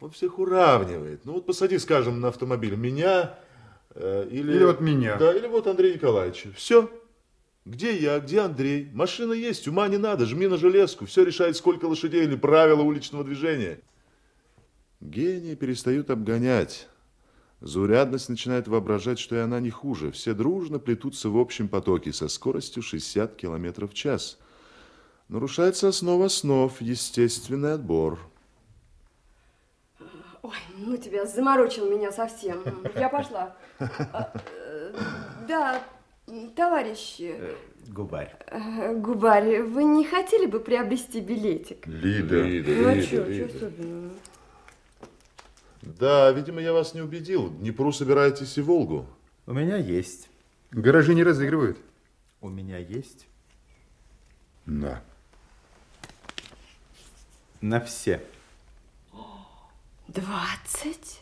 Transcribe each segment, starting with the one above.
Он всех уравнивает. Ну вот посади, скажем, на автомобиль меня э, или... Или вот меня. Да, или вот Андрея Николаевича. Все. Где я, где Андрей? Машина есть, ума не надо, жми на железку. Все решает, сколько лошадей или правила уличного движения. Гении перестают обгонять. Заурядность начинает воображать, что и она не хуже. Все дружно плетутся в общем потоке со скоростью 60 км в час. Нарушается основа основ, естественный отбор. Ой, ну тебя заморочил меня совсем. Я пошла. А, э, Да, товарищ э, Губарь. э, Губарь, вы не хотели бы приобрести билетик? Лида. Ну а что, что особенного? Да, видимо, я вас не убедил. Днепру собираетесь и Волгу. У меня есть. Гаражи не разыгрывают? У меня есть. Да. На все. Двадцать?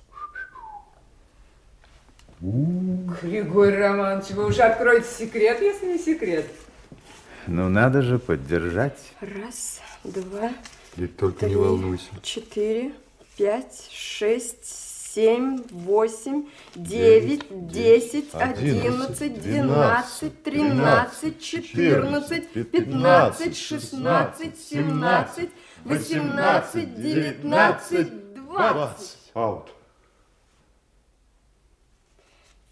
Григорий Романович, вы уже откроете секрет, если не секрет. Ну, надо же поддержать. Раз, два, И только три, не волнуйся. четыре, пять, шесть, семь, восемь, девять, десять, одиннадцать, двенадцать, тринадцать, четырнадцать, пятнадцать, шестнадцать, семнадцать, восемнадцать, девятнадцать, двадцать. Аут.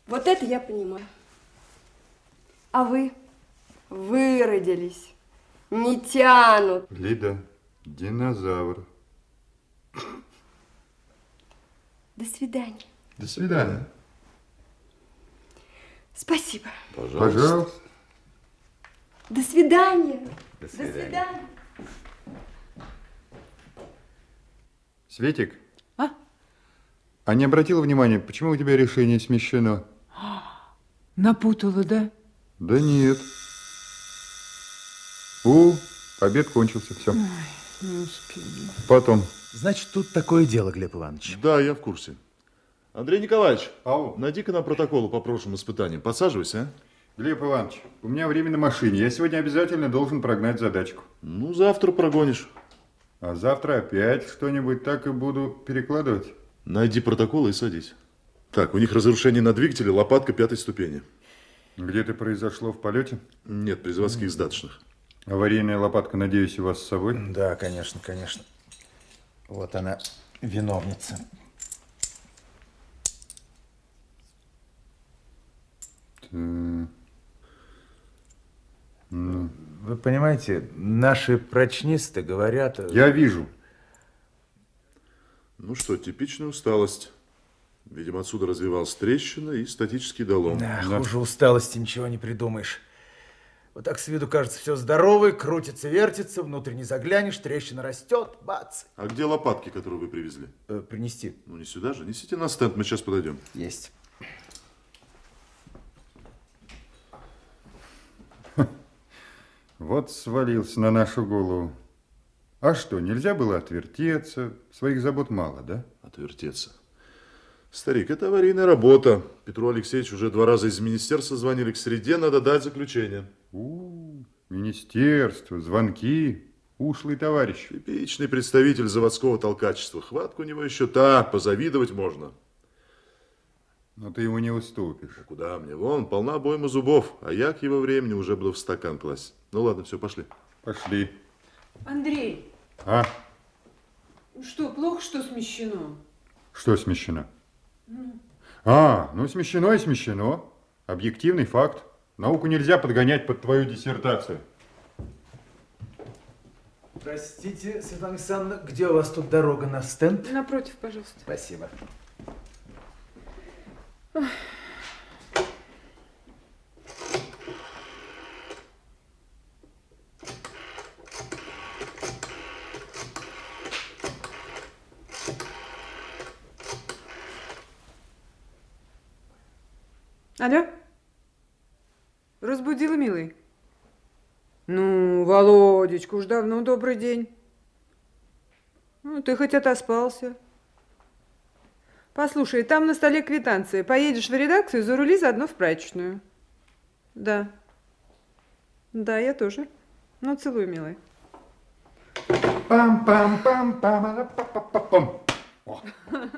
Вот это я понимаю. А вы выродились, не тянут. Лида, динозавр. До свидания. До свидания. Спасибо. Пожалуйста. До свидания. До До свидания. Светик. А? Не обратила внимания, почему у тебя решение смещено? Напутала, да? Да нет. У, обед кончился, все. Потом. Значит, тут такое дело, Глеб Иванович. Да, я в курсе. Андрей Николаевич, Ау. найди-ка нам протоколы по прошлым испытаниям. Подсаживайся, а? Глеб Иванович, у меня время на машине. Я сегодня обязательно должен прогнать задачку. Ну, завтра прогонишь. А завтра опять что-нибудь так и буду перекладывать. Найди протоколы и садись. Так, у них разрушение на двигателе, лопатка пятой ступени. Где-то произошло в полете? Нет, при заводских сдаточных. Аварийная лопатка, надеюсь, у вас с собой? Да, конечно, конечно. Вот она, виновница. Вы понимаете, наши прочнисты говорят... э, Я вижу. Ну что, типичная усталость. Видимо, отсюда развивалась трещина и статический долом. Да, хуже усталости ничего не придумаешь. Вот так с виду кажется все здоровый, крутится, вертится, внутрь не заглянешь, трещина растет, бац. А где лопатки, которые вы привезли? Э, принести. Ну, не сюда же. Несите на стенд, мы сейчас подойдем. Есть. Вот свалился на нашу голову. А что, нельзя было отвертеться? Своих забот мало, да? Отвертеться. Старик, это аварийная работа. Петру Алексеевичу уже два раза из министерства звонили к среде, надо дать заключение. У, министерство, звонки, ушлый товарищ. Типичный представитель заводского толкачества. Хватка у него еще та, позавидовать можно. Но ты ему не уступишь. Куда мне? Вон, полна обойма зубов, а я к его времени уже буду в стакан класть. Ну ладно, все, пошли. Пошли. Андрей, А, что, плохо, что смещено? что смещено? А, ну смещено и смещено. Объективный факт. Науку нельзя подгонять под твою диссертацию. Простите, Светлана Александровна, где у вас тут дорога на стенд? Напротив, пожалуйста. Спасибо. Алло? Разбудила, милый? Ну, Володечка, уж давно добрый день. Ну, ты хоть отоспался. Послушай, там на столе квитанция. Поедешь в редакцию, зарули заодно в прачечную. Да. Да, я тоже. Ну, целую, милый. Пам-пам-пам-пам-пам-пам.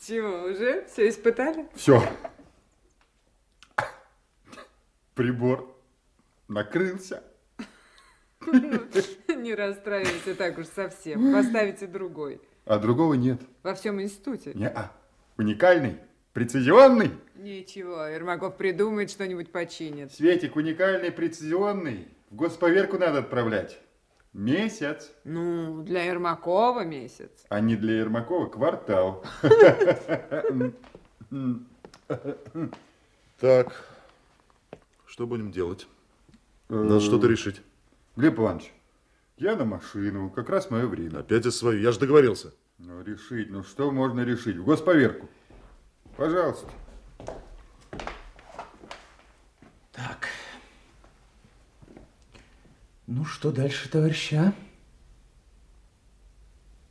Чего, уже? Все испытали? Все. Прибор накрылся. Не расстраивайтесь так уж совсем. Поставите другой. А другого нет. Во всем институте. Не -а. Уникальный, прецизионный. Ничего, Ермаков придумает, что-нибудь починит. Светик уникальный, прецизионный. В госповерку надо отправлять. Месяц. Ну, для Ермакова месяц. А не для Ермакова квартал. Так, что будем делать? Надо что-то решить. Глеб Иванович, я на машину, как раз мое время. Опять за свою, я же договорился. Ну, решить, ну что можно решить? В госповерку. Пожалуйста. Так. Ну, что дальше, товарищи, а?